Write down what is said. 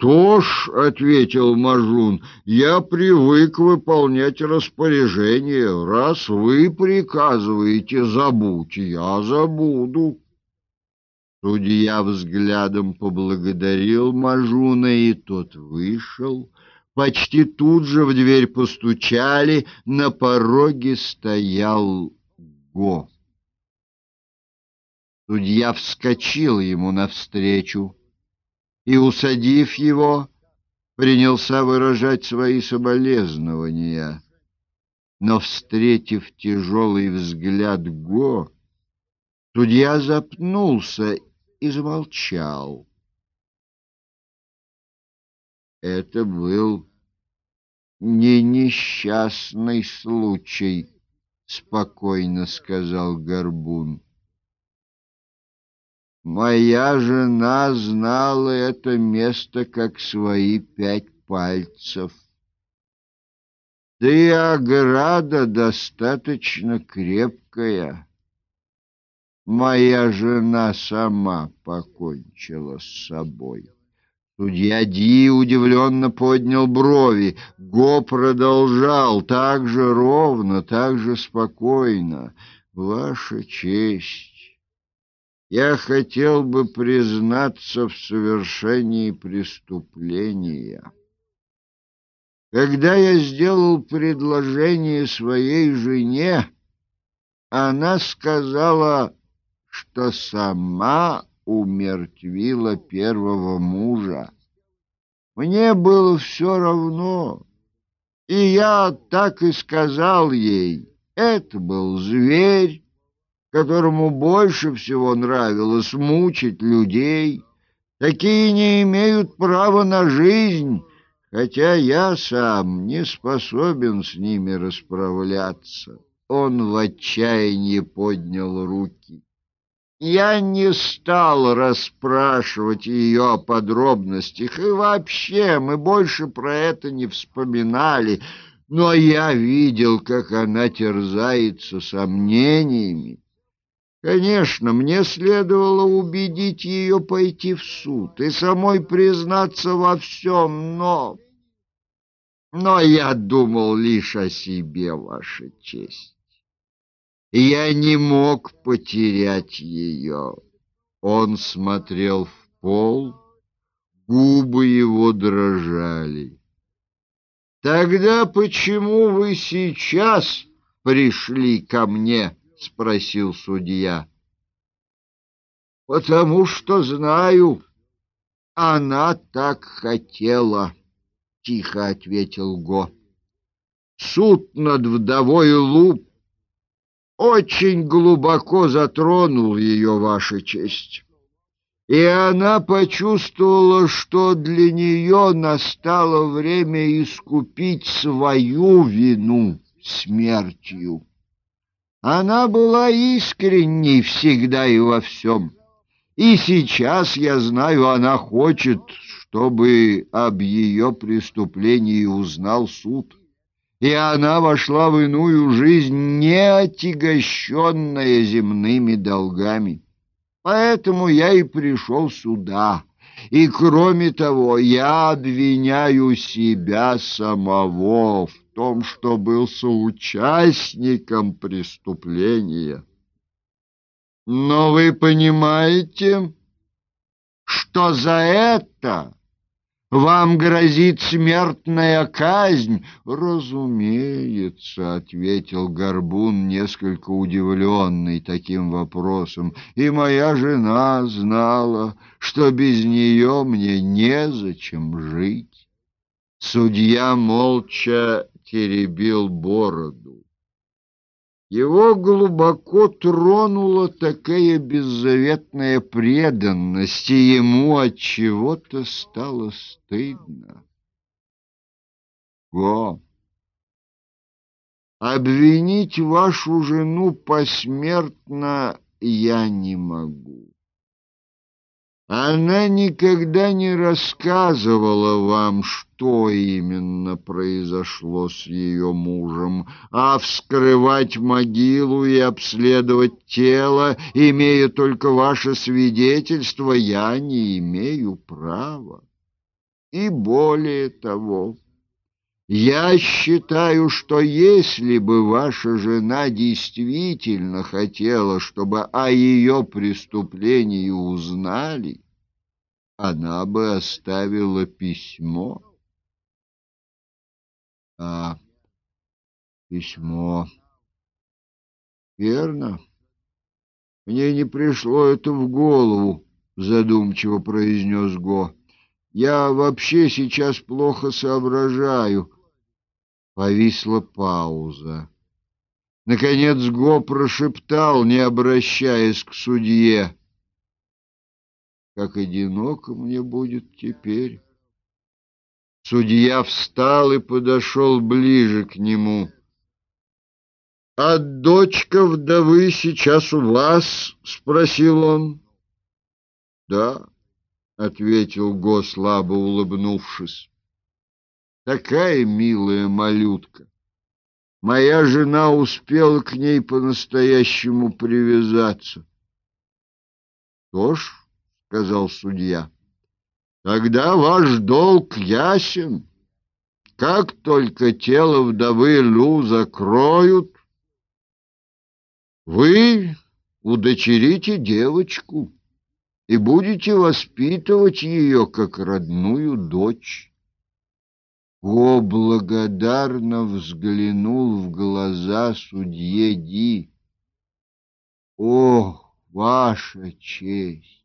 «Что ж», — ответил Мажун, — «я привык выполнять распоряжение. Раз вы приказываете забудь, я забуду». Судья взглядом поблагодарил Мажуна, и тот вышел. Почти тут же в дверь постучали, на пороге стоял Го. Судья вскочил ему навстречу и, усадив его, принялся выражать свои соболезнования. Но, встретив тяжелый взгляд Го, судья запнулся и замолчал. Это был не несчастный случай, спокойно сказал Горбун. Моя жена знала это место как свои пять пальцев. Да и ограда достаточно крепкая. Моя жена сама покончила с собой. Судья Ди удивленно поднял брови. Го продолжал так же ровно, так же спокойно. «Ваша честь, я хотел бы признаться в совершении преступления. Когда я сделал предложение своей жене, она сказала, что сама умертвила первого мужа. Мне было все равно, и я так и сказал ей, это был зверь, которому больше всего нравилось мучить людей. Такие не имеют права на жизнь, хотя я сам не способен с ними расправляться. Он в отчаянии поднял руки. Я не стал расспрашивать ее о подробностях, и вообще мы больше про это не вспоминали, но я видел, как она терзается сомнениями. Конечно, мне следовало убедить ее пойти в суд и самой признаться во всем, но... Но я думал лишь о себе, Ваша честь. Я не мог потерять ее. Он смотрел в пол, губы его дрожали. Тогда почему вы сейчас пришли ко мне? — спросил судья. — Потому что знаю, она так хотела, — тихо ответил Го. Суд над вдовой Луп очень глубоко затронул ее, Ваша честь. И она почувствовала, что для нее настало время искупить свою вину смертью. Она была искренней всегда и во всем. И сейчас, я знаю, она хочет, чтобы об ее преступлении узнал суд. И она вошла в иную жизнь, не отягощенная земными долгами. Поэтому я и пришел сюда. И кроме того, я обвиняю себя самого в том, что был соучастником преступления. Но вы понимаете, что за это вам грозит смертная казнь? Разумеется, ответил Горбун, несколько удивленный таким вопросом. И моя жена знала, что без нее мне незачем жить. Судья молча теребил бороду. Его глубоко тронула такая беззаветная преданность, и ему от чего-то стало стыдно. Го, обвинить вашу жену посмертно я не могу. Она никогда не рассказывала вам, что именно произошло с ее мужем, а вскрывать могилу и обследовать тело, имея только ваше свидетельство, я не имею права. И более того, я считаю, что если бы ваша жена действительно хотела, чтобы о ее преступлении узнали, она бы оставила письмо. А письмо... Верно. Мне не пришло это в голову, задумчиво произнес Го. Я вообще сейчас плохо соображаю. Повисла пауза. Наконец Го прошептал, не обращаясь к судье. Как одиноко мне будет теперь. Судья встал и подошел ближе к нему. — А дочка вдовы сейчас у вас? — спросил он. — Да ответил Го, слабо улыбнувшись. Такая милая малютка. Моя жена успела к ней по-настоящему привязаться. Что ж, сказал судья, тогда ваш долг ясен. Как только тело вдовы Лу закроют, вы удочерите девочку и будете воспитывать ее как родную дочь. О, благодарно взглянул в глаза судье Ди. О, ваша честь!